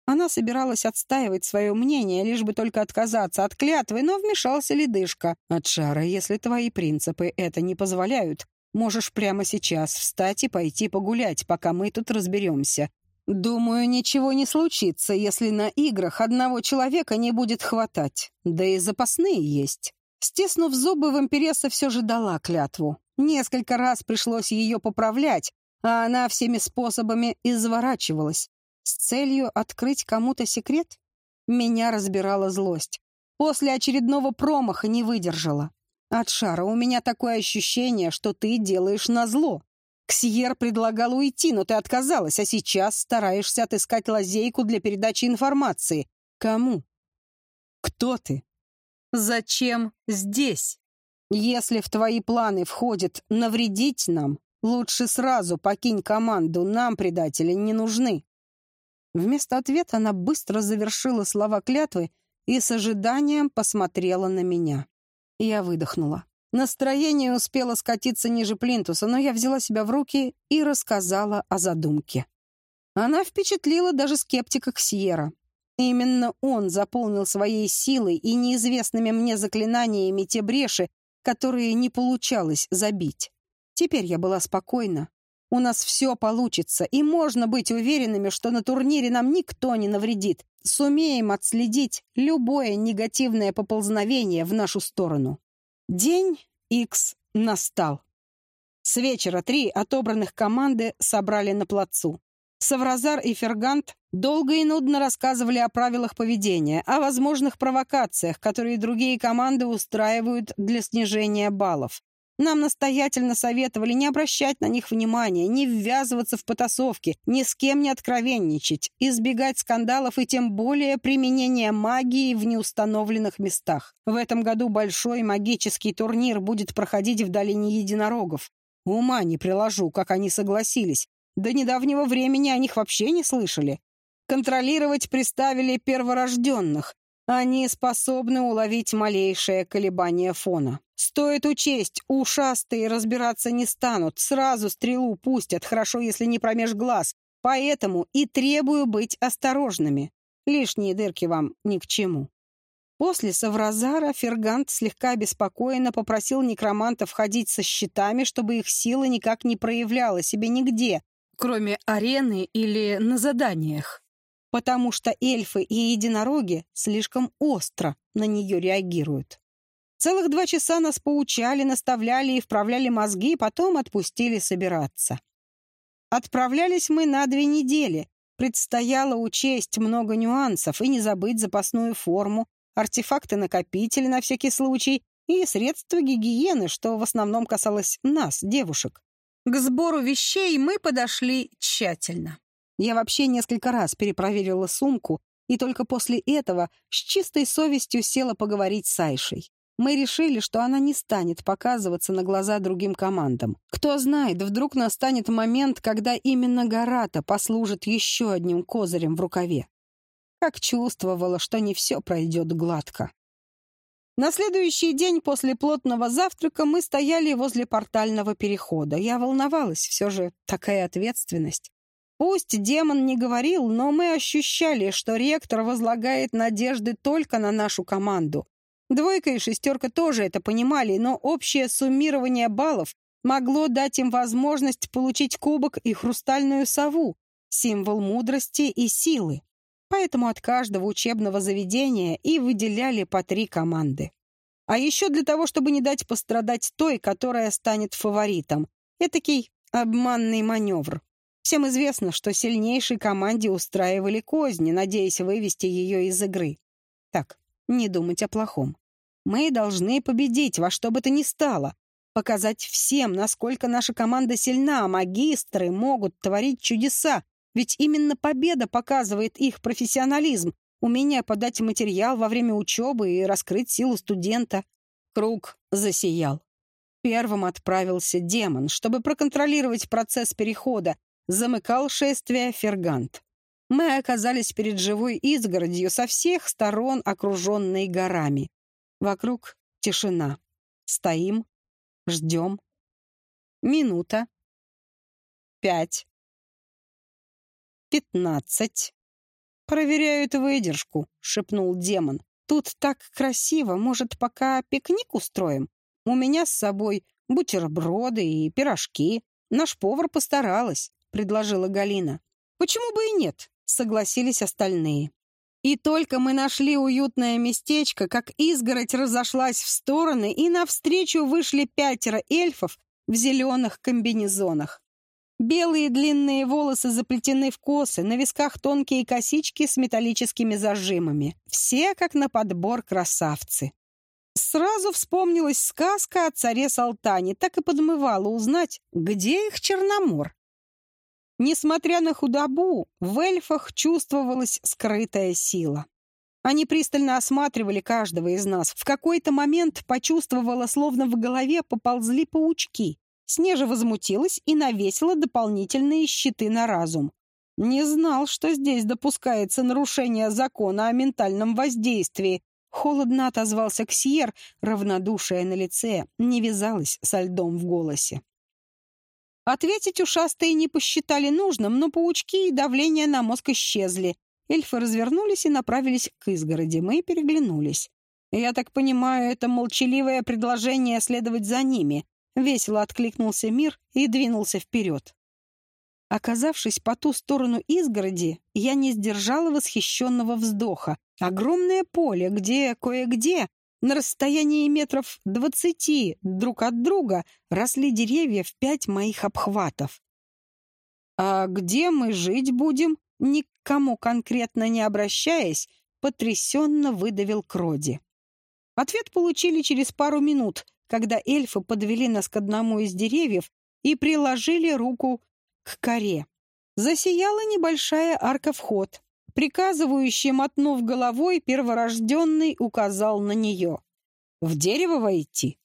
Она собиралась отстаивать свое мнение, лишь бы только отказаться от клятвы, но вмешался ледышка. «От шара, если твои принципы это не позволяют, можешь прямо сейчас встать и пойти погулять, пока мы тут разберемся. Думаю, ничего не случится, если на играх одного человека не будет хватать. Да и запасные есть». Стеснув зубы, вампиресса все же дала клятву. Несколько раз пришлось ее поправлять, а она всеми способами изворачивалась. С целью открыть кому-то секрет? Меня разбирала злость. После очередного промаха не выдержала. От шара у меня такое ощущение, что ты делаешь назло. Ксьер предлагал уйти, но ты отказалась, а сейчас стараешься отыскать лазейку для передачи информации. Кому? Кто ты? Зачем здесь? Если в твои планы входит навредить нам, лучше сразу покинь команду, нам предатели не нужны. Вместо ответа она быстро завершила слова клятвы и с ожиданием посмотрела на меня. Я выдохнула. Настроение успело скатиться ниже плинтуса, но я взяла себя в руки и рассказала о задумке. Она впечатлила даже скептика Ксьера. Именно он заполнил своей силой и неизвестными мне заклинаниями те бреши, которые не получалось забить. Теперь я была спокойна. У нас все получится, и можно быть уверенными, что на турнире нам никто не навредит. Сумеем отследить любое негативное поползновение в нашу сторону. День X настал. С вечера три отобранных команды собрали на плацу. Савразар и Фергант долго и нудно рассказывали о правилах поведения, о возможных провокациях, которые другие команды устраивают для снижения баллов. Нам настоятельно советовали не обращать на них внимания, не ввязываться в потасовки, ни с кем не откровенничать, избегать скандалов и тем более применения магии в неустановленных местах. В этом году большой магический турнир будет проходить в долине единорогов. Ума не приложу, как они согласились. До недавнего времени о них вообще не слышали. Контролировать приставили перворожденных. Они способны уловить малейшее колебание фона. Стоит учесть, ушастые разбираться не станут, сразу стрелу пустят, хорошо, если не промеж глаз. Поэтому и требую быть осторожными. Лишние дырки вам ни к чему. После Савразара Фергант слегка обеспокоенно попросил некромантов ходить со щитами, чтобы их сила никак не проявляла себе нигде, кроме арены или на заданиях, потому что эльфы и единороги слишком остро на нее реагируют. Целых два часа нас поучали, наставляли и вправляли мозги, потом отпустили собираться. Отправлялись мы на две недели. Предстояло учесть много нюансов и не забыть запасную форму, артефакты-накопители на всякий случай и средства гигиены, что в основном касалось нас, девушек. К сбору вещей мы подошли тщательно. Я вообще несколько раз перепроверила сумку, и только после этого с чистой совестью села поговорить с Айшей. Мы решили, что она не станет показываться на глаза другим командам. Кто знает, вдруг настанет момент, когда именно Гарата послужит еще одним козырем в рукаве как чувствовала, что не все пройдет гладко. На следующий день после плотного завтрака мы стояли возле портального перехода. Я волновалась, все же такая ответственность. Пусть демон не говорил, но мы ощущали, что ректор возлагает надежды только на нашу команду. Двойка и шестерка тоже это понимали, но общее суммирование баллов могло дать им возможность получить кубок и хрустальную сову, символ мудрости и силы поэтому от каждого учебного заведения и выделяли по три команды. А еще для того, чтобы не дать пострадать той, которая станет фаворитом. Этакий обманный маневр. Всем известно, что сильнейшей команде устраивали козни, надеясь вывести ее из игры. Так, не думать о плохом. Мы должны победить во что бы то ни стало. Показать всем, насколько наша команда сильна, а магистры могут творить чудеса, ведь именно победа показывает их профессионализм, умение подать материал во время учебы и раскрыть силу студента. Круг засиял. Первым отправился демон, чтобы проконтролировать процесс перехода, замыкал шествие Фергант. Мы оказались перед живой изгородью со всех сторон, окруженной горами. Вокруг тишина. Стоим, ждем. Минута. Пять пятнадцать. «Проверяют выдержку», — шепнул демон. «Тут так красиво, может, пока пикник устроим? У меня с собой бутерброды и пирожки. Наш повар постаралась», — предложила Галина. «Почему бы и нет?» — согласились остальные. И только мы нашли уютное местечко, как изгородь разошлась в стороны, и навстречу вышли пятеро эльфов в зеленых комбинезонах. Белые длинные волосы заплетены в косы, на висках тонкие косички с металлическими зажимами. Все, как на подбор, красавцы. Сразу вспомнилась сказка о царе Салтане, так и подмывала узнать, где их Черномор. Несмотря на худобу, в эльфах чувствовалась скрытая сила. Они пристально осматривали каждого из нас. В какой-то момент почувствовала, словно в голове поползли паучки. Снежа возмутилась и навесила дополнительные щиты на разум. Не знал, что здесь допускается нарушение закона о ментальном воздействии. Холодно отозвался Ксьер, равнодушие на лице, не вязалось со льдом в голосе. Ответить ушастые не посчитали нужным, но паучки и давление на мозг исчезли. Эльфы развернулись и направились к изгороди. Мы переглянулись. Я так понимаю, это молчаливое предложение следовать за ними. Весело откликнулся мир и двинулся вперед. Оказавшись по ту сторону изгороди, я не сдержала восхищенного вздоха. Огромное поле, где кое-где, на расстоянии метров двадцати друг от друга, росли деревья в пять моих обхватов. «А где мы жить будем?» Никому конкретно не обращаясь, потрясенно выдавил Кроди. Ответ получили через пару минут, когда эльфы подвели нас к одному из деревьев и приложили руку к коре. Засияла небольшая арка-вход. Приказывающий, мотнув головой, перворожденный указал на нее. «В дерево войти?»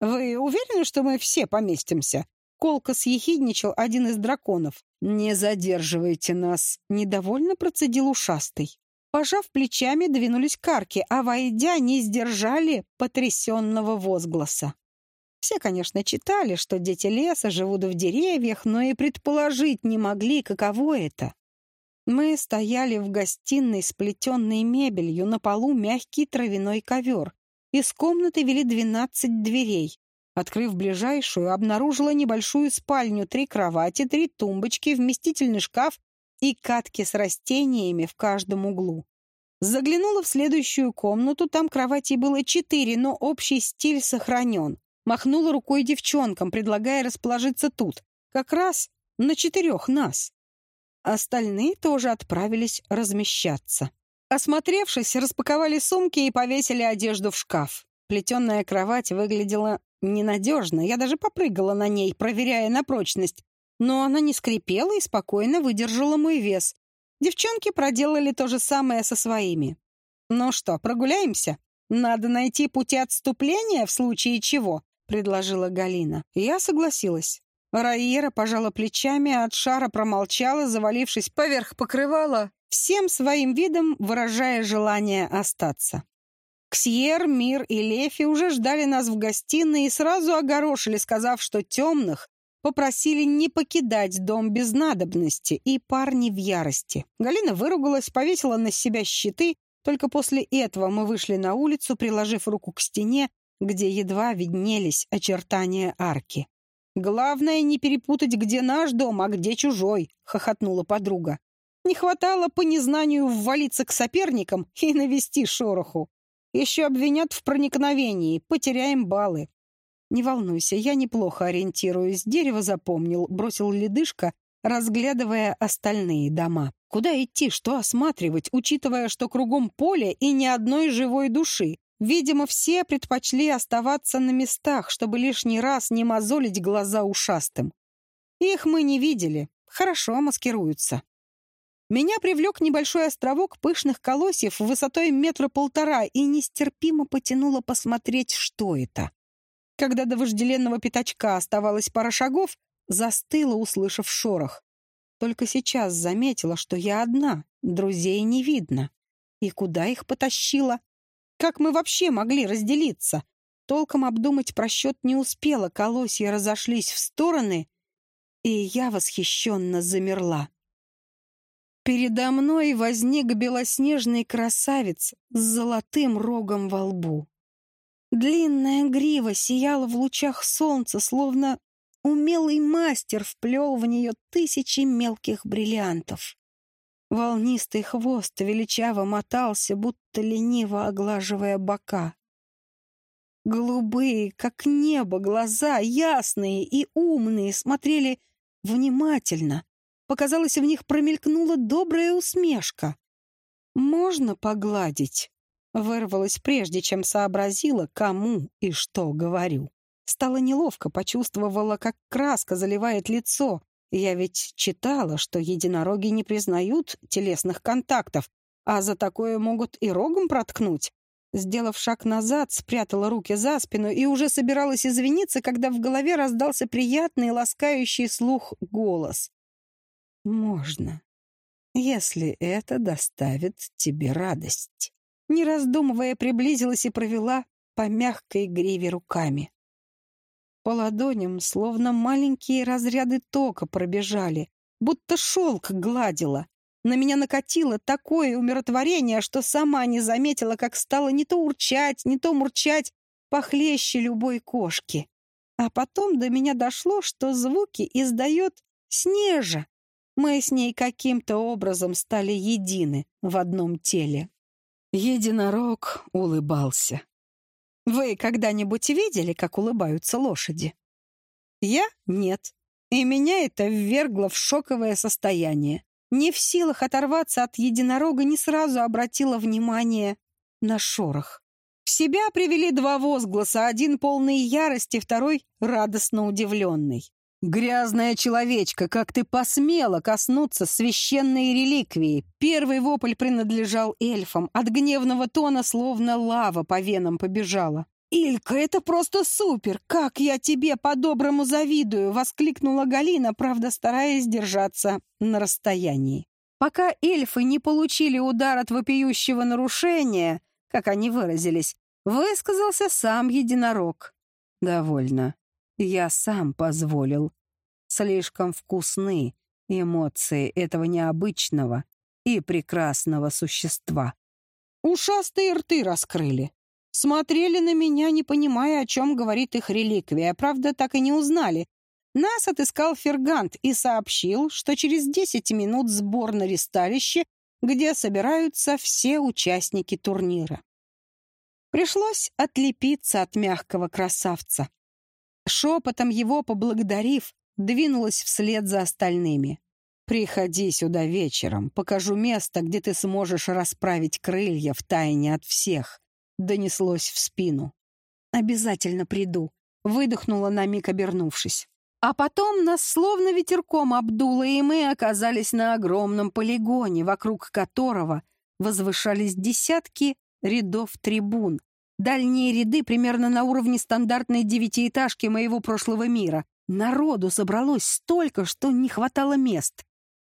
«Вы уверены, что мы все поместимся?» Колко съехидничал один из драконов. «Не задерживайте нас», — недовольно процедил ушастый. Пожав плечами, двинулись к арке, а, войдя, не сдержали потрясенного возгласа. Все, конечно, читали, что дети леса живут в деревьях, но и предположить не могли, каково это. Мы стояли в гостиной с плетенной мебелью, на полу мягкий травяной ковер. Из комнаты вели двенадцать дверей. Открыв ближайшую, обнаружила небольшую спальню, три кровати, три тумбочки, вместительный шкаф и катки с растениями в каждом углу. Заглянула в следующую комнату, там кроватей было четыре, но общий стиль сохранен. Махнула рукой девчонкам, предлагая расположиться тут, как раз на четырех нас. Остальные тоже отправились размещаться. Осмотревшись, распаковали сумки и повесили одежду в шкаф. Плетеная кровать выглядела ненадежно, я даже попрыгала на ней, проверяя на прочность, но она не скрипела и спокойно выдержала мой вес. Девчонки проделали то же самое со своими. «Ну что, прогуляемся? Надо найти пути отступления в случае чего», — предложила Галина. Я согласилась. Раира пожала плечами, а от шара промолчала, завалившись поверх покрывала, всем своим видом выражая желание остаться. Ксьер, Мир и Лефи уже ждали нас в гостиной и сразу огорошили, сказав, что темных попросили не покидать дом без надобности, и парни в ярости. Галина выругалась, повесила на себя щиты, только после этого мы вышли на улицу, приложив руку к стене, где едва виднелись очертания арки. «Главное не перепутать, где наш дом, а где чужой», — хохотнула подруга. «Не хватало по незнанию ввалиться к соперникам и навести шороху. Еще обвинят в проникновении, потеряем баллы. «Не волнуйся, я неплохо ориентируюсь. Дерево запомнил», — бросил ледышка, разглядывая остальные дома. «Куда идти, что осматривать, учитывая, что кругом поле и ни одной живой души? Видимо, все предпочли оставаться на местах, чтобы лишний раз не мозолить глаза ушастым. Их мы не видели. Хорошо маскируются. Меня привлек небольшой островок пышных колосьев высотой метра полтора и нестерпимо потянуло посмотреть, что это. Когда до вожделенного пятачка оставалось пара шагов, застыла, услышав шорох. Только сейчас заметила, что я одна, друзей не видно. И куда их потащила? Как мы вообще могли разделиться? Толком обдумать просчет не успела, колосья разошлись в стороны, и я восхищенно замерла. Передо мной возник белоснежный красавец с золотым рогом во лбу. Длинная грива сияла в лучах солнца, словно умелый мастер вплел в нее тысячи мелких бриллиантов. Волнистый хвост величаво мотался, будто лениво оглаживая бока. Голубые, как небо, глаза, ясные и умные, смотрели внимательно. Показалось, в них промелькнула добрая усмешка. «Можно погладить?» Вырвалась прежде, чем сообразила, кому и что говорю. Стало неловко, почувствовала, как краска заливает лицо. Я ведь читала, что единороги не признают телесных контактов, а за такое могут и рогом проткнуть. Сделав шаг назад, спрятала руки за спину и уже собиралась извиниться, когда в голове раздался приятный, ласкающий слух голос. «Можно, если это доставит тебе радость» не раздумывая, приблизилась и провела по мягкой гриве руками. По ладоням словно маленькие разряды тока пробежали, будто шелк гладила. На меня накатило такое умиротворение, что сама не заметила, как стало не то урчать, не то мурчать, похлеще любой кошки. А потом до меня дошло, что звуки издает Снежа. Мы с ней каким-то образом стали едины в одном теле. Единорог улыбался. Вы когда-нибудь видели, как улыбаются лошади? Я — нет. И меня это ввергло в шоковое состояние. Не в силах оторваться от единорога, не сразу обратила внимание на шорох. В себя привели два возгласа, один полный ярости, второй радостно удивленный. «Грязная человечка, как ты посмела коснуться священной реликвии!» Первый вопль принадлежал эльфам. От гневного тона словно лава по венам побежала. «Илька, это просто супер! Как я тебе по-доброму завидую!» — воскликнула Галина, правда, стараясь держаться на расстоянии. Пока эльфы не получили удар от вопиющего нарушения, как они выразились, высказался сам единорог. «Довольно. Я сам позволил. Слишком вкусны эмоции этого необычного и прекрасного существа». Ушастые рты раскрыли. Смотрели на меня, не понимая, о чем говорит их реликвия. Правда, так и не узнали. Нас отыскал Фергант и сообщил, что через 10 минут сбор на ристалище, где собираются все участники турнира. Пришлось отлепиться от мягкого красавца. Шепотом его поблагодарив, двинулась вслед за остальными. «Приходи сюда вечером, покажу место, где ты сможешь расправить крылья в тайне от всех», донеслось в спину. «Обязательно приду», — выдохнула на миг, обернувшись. А потом нас словно ветерком обдуло, и мы оказались на огромном полигоне, вокруг которого возвышались десятки рядов трибун. Дальние ряды примерно на уровне стандартной девятиэтажки моего прошлого мира. Народу собралось столько, что не хватало мест.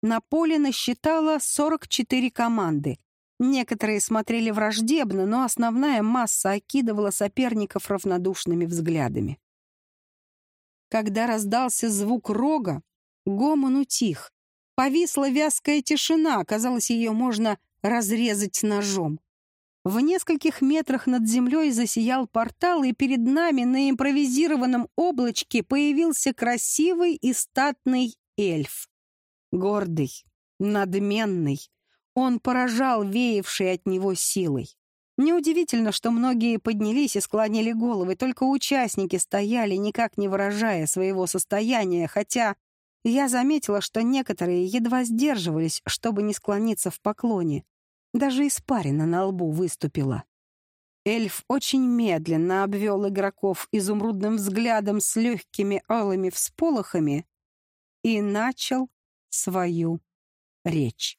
На поле насчитало 44 команды. Некоторые смотрели враждебно, но основная масса окидывала соперников равнодушными взглядами. Когда раздался звук рога, гомон утих. Повисла вязкая тишина, казалось, ее можно разрезать ножом. В нескольких метрах над землей засиял портал, и перед нами на импровизированном облачке появился красивый и статный эльф. Гордый, надменный, он поражал веявшей от него силой. Неудивительно, что многие поднялись и склонили головы, только участники стояли, никак не выражая своего состояния, хотя я заметила, что некоторые едва сдерживались, чтобы не склониться в поклоне. Даже испарина на лбу выступила. Эльф очень медленно обвел игроков изумрудным взглядом с легкими алыми всполохами и начал свою речь.